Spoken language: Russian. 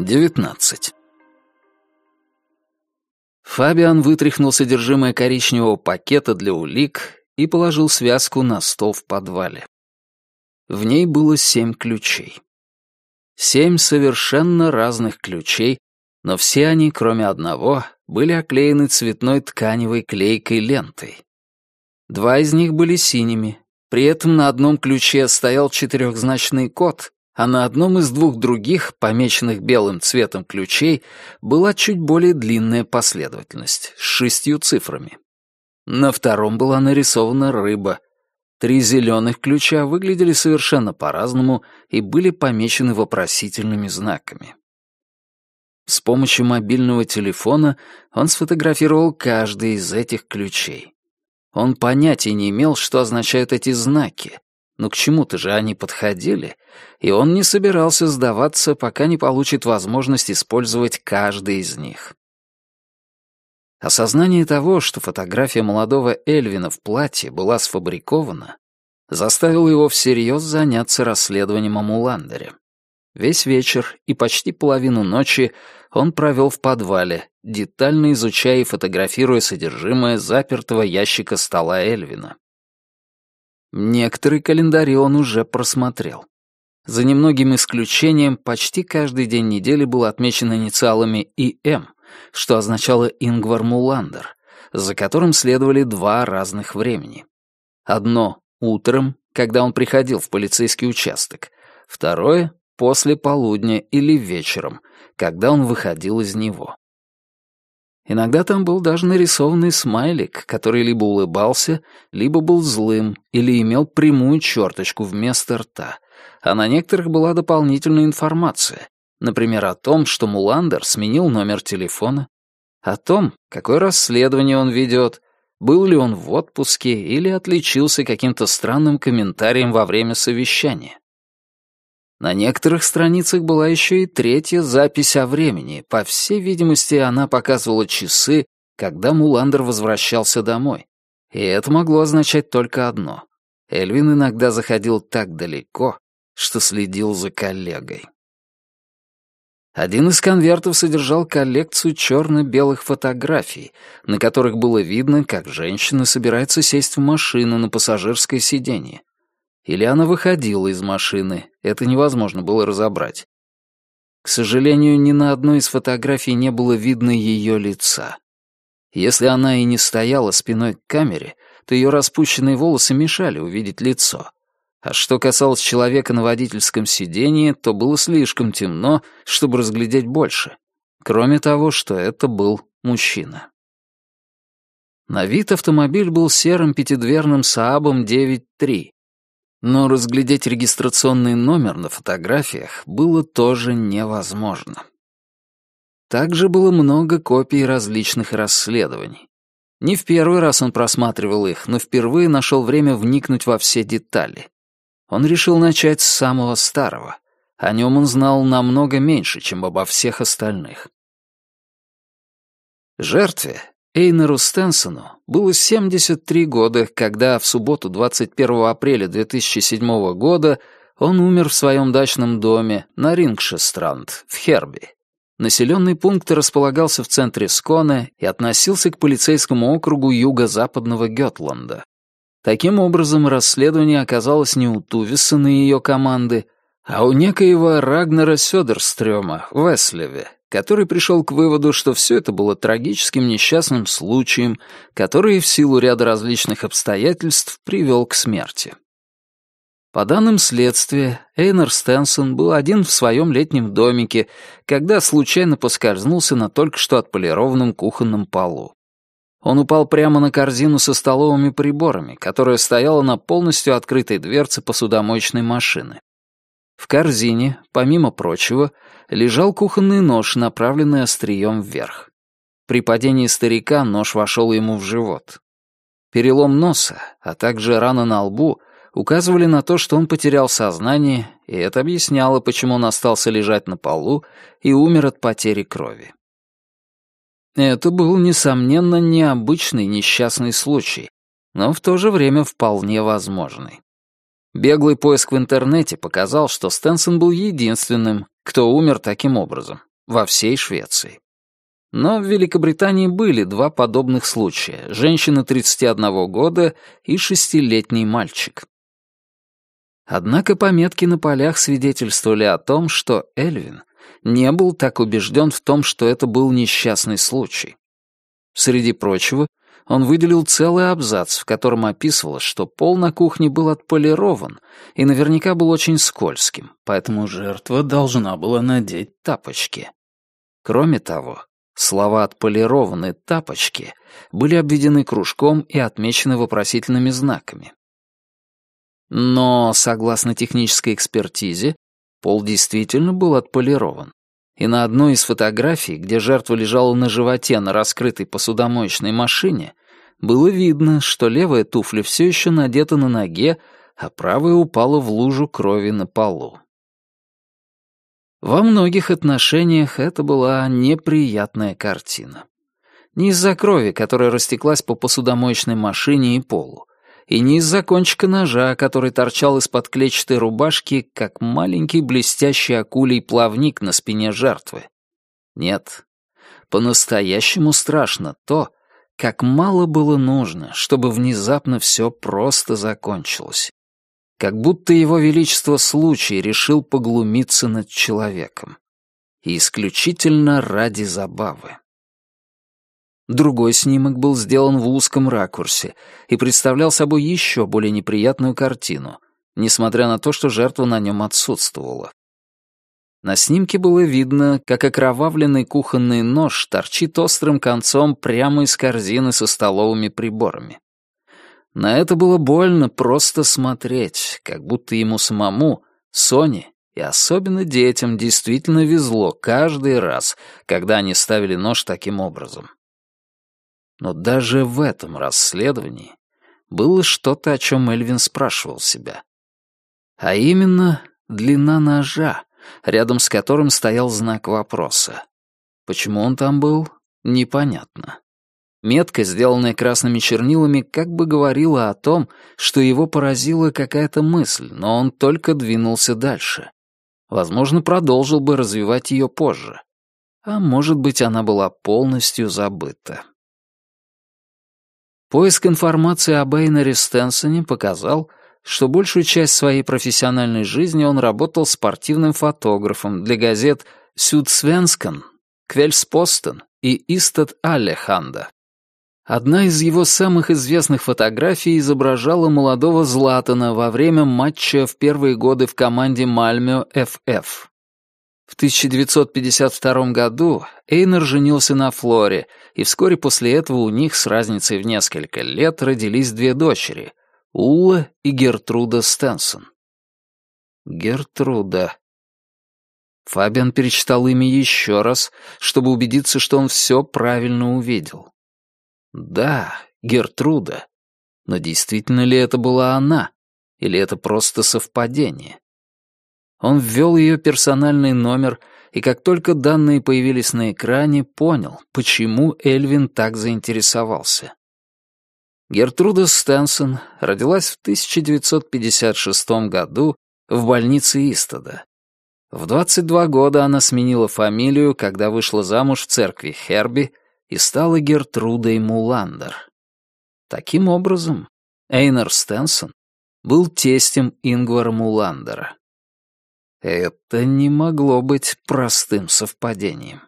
19. Фабиан вытряхнул содержимое коричневого пакета для улик и положил связку на стол в подвале. В ней было семь ключей. Семь совершенно разных ключей, но все они, кроме одного, были оклеены цветной тканевой клейкой лентой. Два из них были синими, при этом на одном ключе стоял четырехзначный код, а на одном из двух других, помеченных белым цветом ключей, была чуть более длинная последовательность с шестью цифрами. На втором была нарисована рыба. Три зеленых ключа выглядели совершенно по-разному и были помечены вопросительными знаками. С помощью мобильного телефона он сфотографировал каждый из этих ключей. Он понятия не имел, что означают эти знаки, но к чему-то же они подходили, и он не собирался сдаваться, пока не получит возможность использовать каждый из них. Осознание того, что фотография молодого Эльвина в платье была сфабрикована, заставило его всерьез заняться расследованием о Муландере. Весь вечер и почти половину ночи он провел в подвале, детально изучая и фотографируя содержимое запертого ящика стола Эльвина. Некоторые календари он уже просмотрел. За немногим исключением, почти каждый день недели был отмечен инициалами ИМ, что означало Ингвар Муландер, за которым следовали два разных времени. Одно — утром, когда он приходил в полицейский участок, второе — после полудня или вечером, когда он выходил из него. Иногда там был даже нарисованный смайлик, который либо улыбался, либо был злым или имел прямую черточку вместо рта, а на некоторых была дополнительная информация, например, о том, что Муландер сменил номер телефона, о том, какое расследование он ведет, был ли он в отпуске или отличился каким-то странным комментарием во время совещания. На некоторых страницах была еще и третья запись о времени. По всей видимости, она показывала часы, когда Муландер возвращался домой. И это могло означать только одно. Эльвин иногда заходил так далеко, что следил за коллегой. Один из конвертов содержал коллекцию черно-белых фотографий, на которых было видно, как женщина собирается сесть в машину на пассажирское сиденье. Или она выходила из машины, это невозможно было разобрать. К сожалению, ни на одной из фотографий не было видно ее лица. Если она и не стояла спиной к камере, то ее распущенные волосы мешали увидеть лицо. А что касалось человека на водительском сиденье, то было слишком темно, чтобы разглядеть больше. Кроме того, что это был мужчина. На вид автомобиль был серым пятидверным Saab 9.3, но разглядеть регистрационный номер на фотографиях было тоже невозможно. Также было много копий различных расследований. Не в первый раз он просматривал их, но впервые нашел время вникнуть во все детали. Он решил начать с самого старого. О нем он знал намного меньше, чем обо всех остальных. Жертве Эйнеру Стенсону было 73 года, когда в субботу 21 апреля 2007 года он умер в своем дачном доме на Рингшестранд в Херби. Населенный пункт располагался в центре Сконе и относился к полицейскому округу юго-западного Гетланда. Таким образом, расследование оказалось не у Тувисона и ее команды, а у некоего Рагнера Сёдерстрёма в Эслеве, который пришел к выводу, что все это было трагическим несчастным случаем, который в силу ряда различных обстоятельств привел к смерти. По данным следствия, Эйнер Стенсон был один в своем летнем домике, когда случайно поскользнулся на только что отполированном кухонном полу. Он упал прямо на корзину со столовыми приборами, которая стояла на полностью открытой дверце посудомоечной машины. В корзине, помимо прочего, лежал кухонный нож, направленный острием вверх. При падении старика нож вошел ему в живот. Перелом носа, а также рана на лбу указывали на то, что он потерял сознание, и это объясняло, почему он остался лежать на полу и умер от потери крови. Это был, несомненно, необычный несчастный случай, но в то же время вполне возможный. Беглый поиск в интернете показал, что Стэнсон был единственным, кто умер таким образом. во всей Швеции. Но в Великобритании были два подобных случая — женщина 31 года и шестилетний мальчик. Однако пометки на полях свидетельствовали о том, что Эльвин не был так убежден в том, что это был несчастный случай. Среди прочего, он выделил целый абзац, в котором описывалось, что пол на кухне был отполирован и наверняка был очень скользким, поэтому жертва должна была надеть тапочки. Кроме того, слова «отполированные тапочки» были обведены кружком и отмечены вопросительными знаками. Но, согласно технической экспертизе, пол действительно был отполирован. И на одной из фотографий, где жертва лежала на животе на раскрытой посудомоечной машине, было видно, что левая туфля все еще надета на ноге, а правая упала в лужу крови на полу. Во многих отношениях это была неприятная картина. Не из-за крови, которая растеклась по посудомоечной машине и полу, и не из-за кончика ножа, который торчал из-под клетчатой рубашки, как маленький блестящий акулий плавник на спине жертвы. Нет, по-настоящему страшно то, как мало было нужно, чтобы внезапно все просто закончилось. Как будто его величество случай решил поглумиться над человеком. И исключительно ради забавы. Другой снимок был сделан в узком ракурсе и представлял собой еще более неприятную картину, несмотря на то, что жертва на нем отсутствовала. На снимке было видно, как окровавленный кухонный нож торчит острым концом прямо из корзины со столовыми приборами. На это было больно просто смотреть, как будто ему самому, Соне и особенно детям действительно везло каждый раз, когда они ставили нож таким образом. Но даже в этом расследовании было что-то, о чем Эльвин спрашивал себя. А именно, длина ножа, рядом с которым стоял знак вопроса. Почему он там был, непонятно. Метка, сделанная красными чернилами, как бы говорила о том, что его поразила какая-то мысль, но он только двинулся дальше. Возможно, продолжил бы развивать ее позже. А может быть, она была полностью забыта. Поиск информации об Эйнере Стенсоне показал, что большую часть своей профессиональной жизни он работал спортивным фотографом для газет «Сюдсвенскан», «Квельспостен» и «Истат Аллеханда». Одна из его самых известных фотографий изображала молодого Златана во время матча в первые годы в команде Мальмё ФФ. В 1952 году Эйнер женился на Флоре, и вскоре после этого у них с разницей в несколько лет родились две дочери — Улла и Гертруда Стенсон. Гертруда. Фабиан перечитал имя еще раз, чтобы убедиться, что он все правильно увидел. Да, Гертруда. Но действительно ли это была она? Или это просто совпадение? Он ввел ее персональный номер и как только данные появились на экране, понял, почему Эльвин так заинтересовался. Гертруда Стэнсон родилась в 1956 году в больнице Истода. В 22 года она сменила фамилию, когда вышла замуж в церкви Херби и стала Гертрудой Муландер. Таким образом, Эйнер Стэнсон был тестем Ингвара Муландера. Это не могло быть простым совпадением.